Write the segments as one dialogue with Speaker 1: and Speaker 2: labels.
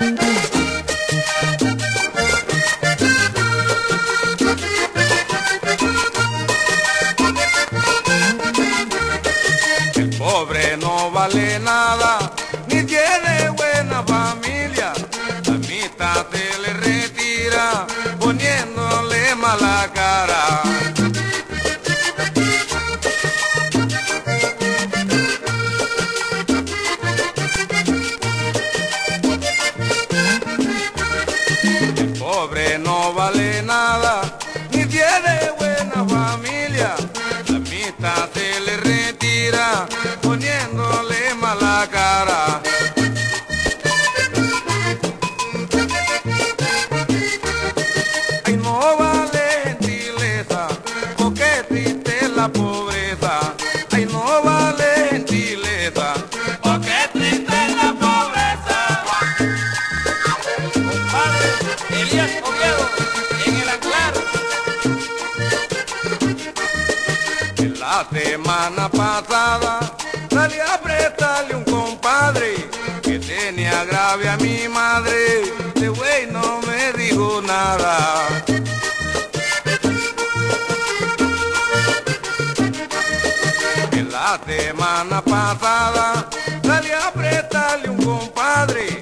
Speaker 1: El pobre no vale nada, El pobre no la semana pasada salí a prestarle un compadre que tenía grave a mi madre. De güey no me dijo nada. En la semana pasada salí a prestarle un compadre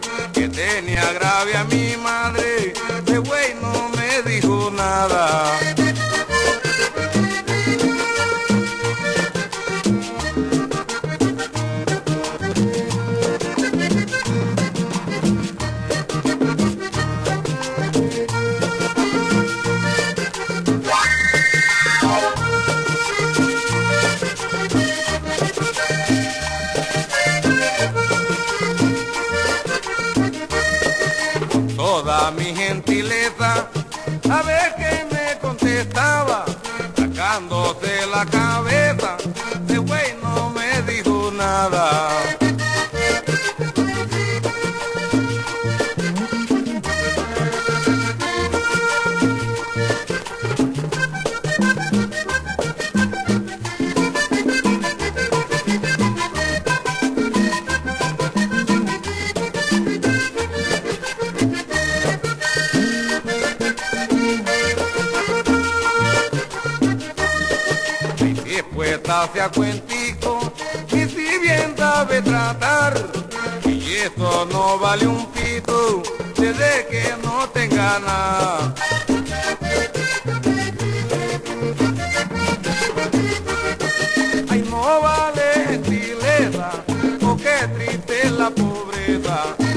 Speaker 1: mi gentileza, a ver que me hace a cuentico, y si bien sabe tratar, y eso no vale un pito, desde que no tenga nada. Ay, no vale gentileza, gentileza, porque triste la pobreza.